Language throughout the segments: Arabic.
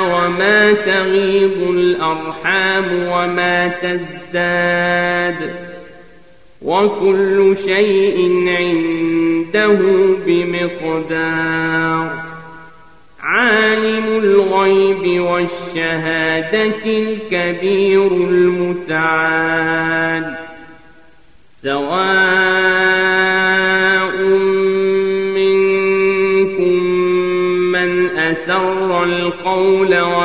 وما تغيض الأرحام وما تزداد وكل شيء عنده بمقدار عالم الغيب والشهادة الكبير المتعال سواء منكم من أسر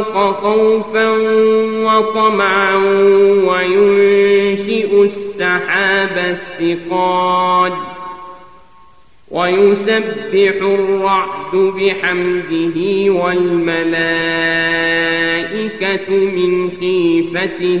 البرق خوفا وطمعا وينشئ السحاب الثقال ويسبح الرعد بحمده والملائكة من خيفته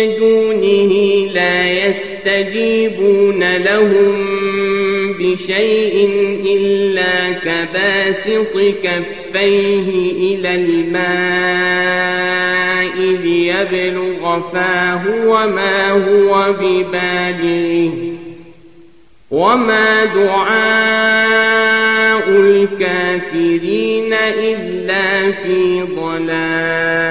دونه لا يستجيبون لهم بشيء إلا كباسط كفيه إلى الماء ليبلغ فاه وما هو ببالغه. وما دعاء الكافرين إلا في ضلال.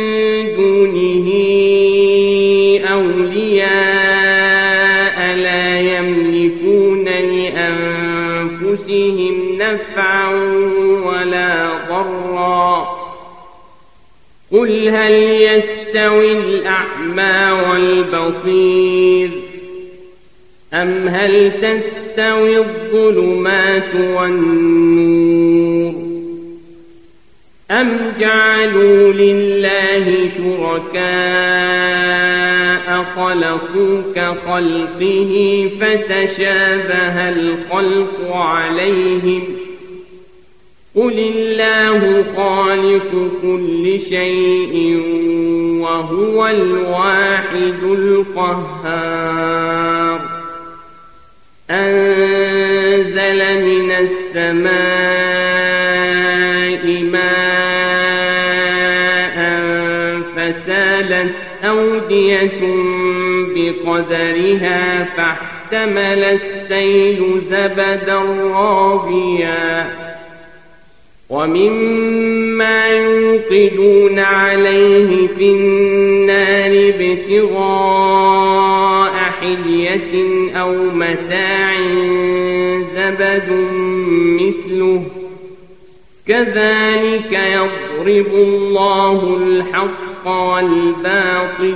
لأنفسهم نفعا ولا ضرا. قل هل يستوي الأعمى والبصير؟ أم هل تستوي الظلمات والنور؟ أم جعلوا لله شركاء؟ خلقوا كخلقه فتشابه الخلق عليهم. قل الله خالق كل شيء وهو الواحد القهار. أنزل من السماء ماء فسالت أودية بقدرها فاحتمل السيل زبدا رابيا ومما يوقدون عليه في النار ابتغاء حلية أو متاع زبد مثله. كذلك يضرب الله الحق والباطل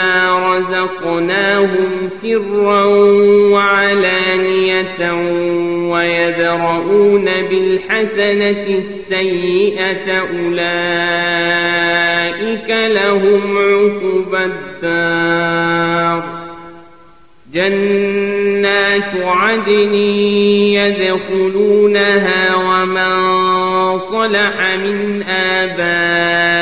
رزقناهم سرا وعلانية ويدرؤون بالحسنة السيئة أولئك لهم عقبى الدار جنات عدن يدخلونها ومن صلح من آبائهم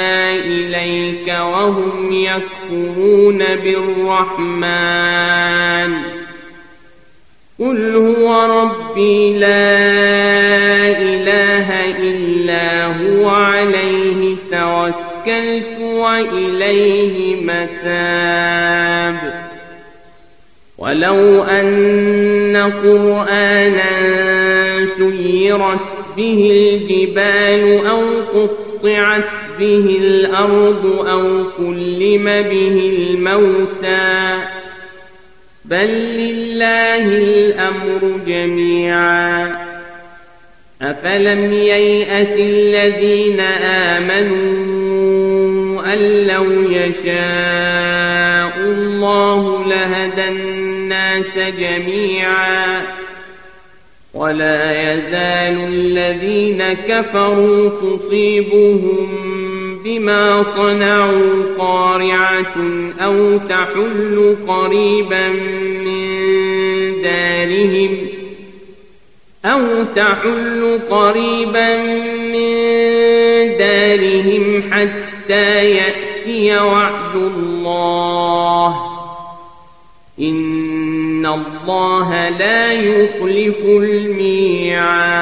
إليك وهم يكفرون بالرحمن. قل هو ربي لا إله إلا هو عليه توكلت وإليه متاب. ولو أن قرآنا سيرت به الجبال أو قطعت به الأرض أو كلم به الموتى بل لله الأمر جميعا أفلم ييأس الذين آمنوا أن لو يشاء الله لهدى الناس جميعا ولا يزال الذين كفروا تصيبهم بما صنعوا قارعة أو تحل قريبا من دارهم أو تحل قريبا من دارهم حتى يأتي وعد الله. إن الله لا يخلف الميعاد.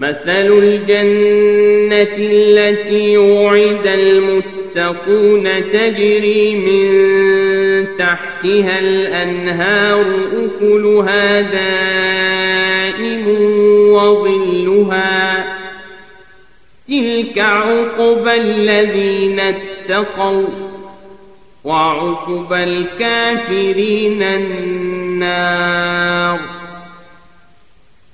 مثل الجنة التي وعد المتقون تجري من تحتها الأنهار أكلها دائم وظلها تلك عقبى الذين اتقوا وعقبى الكافرين النار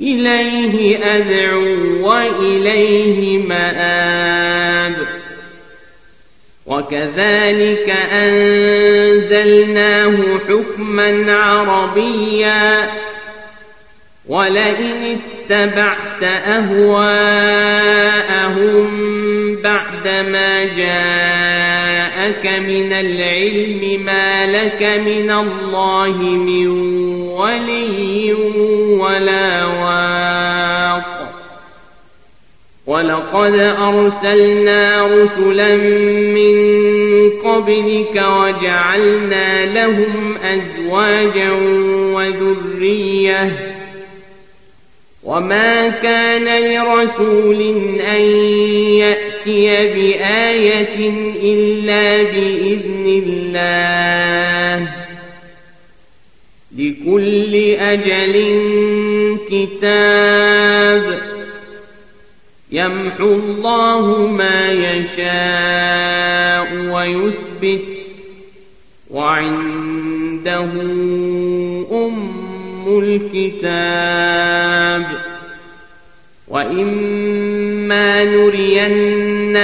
إليه أدعو وإليه مآب. وكذلك أنزلناه حكما عربيا. ولئن اتبعت أهواءهم بعدما جاءك من العلم ما لك من الله من ولي ولا واق. ولقد أرسلنا رسلا من قبلك وجعلنا لهم أزواجا وذرية. وما كان لرسول أن يأتي بآية إلا بإذن الله لكل أجل كتاب يمحو الله ما يشاء ويثبت وعنده أم الكتاب وإما